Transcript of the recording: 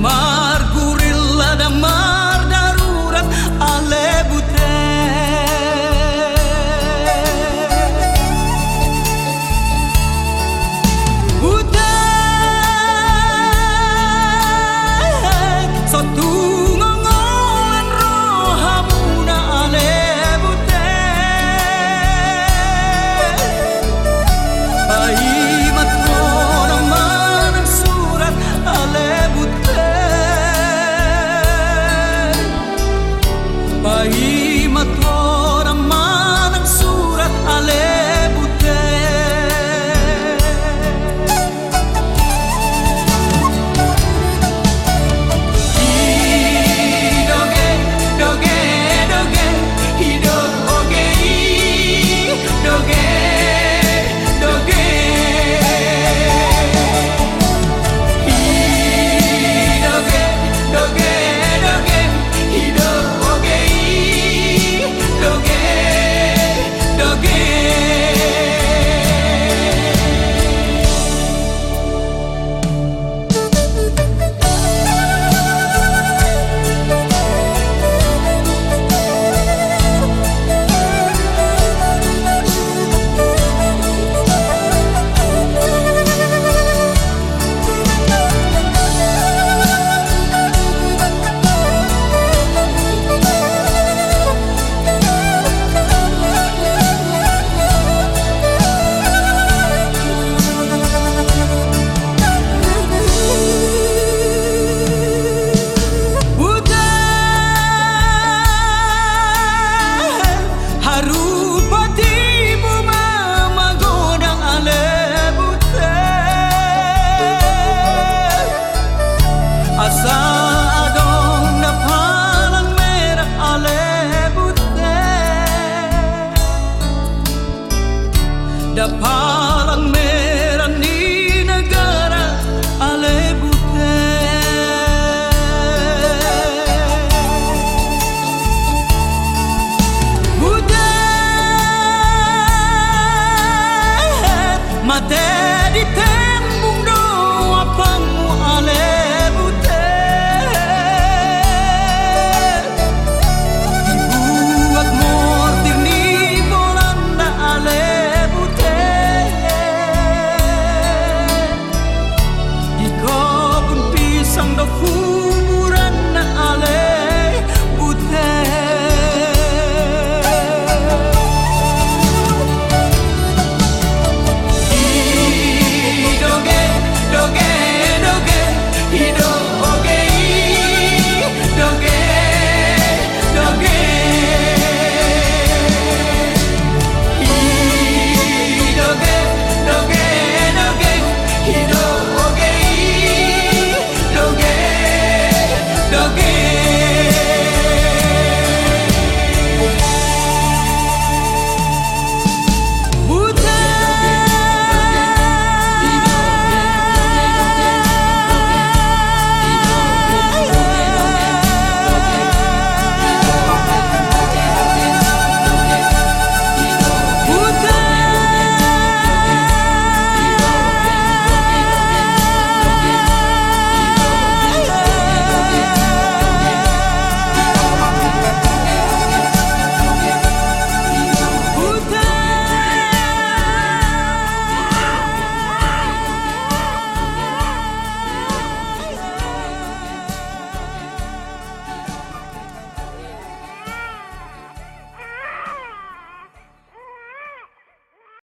my matéria e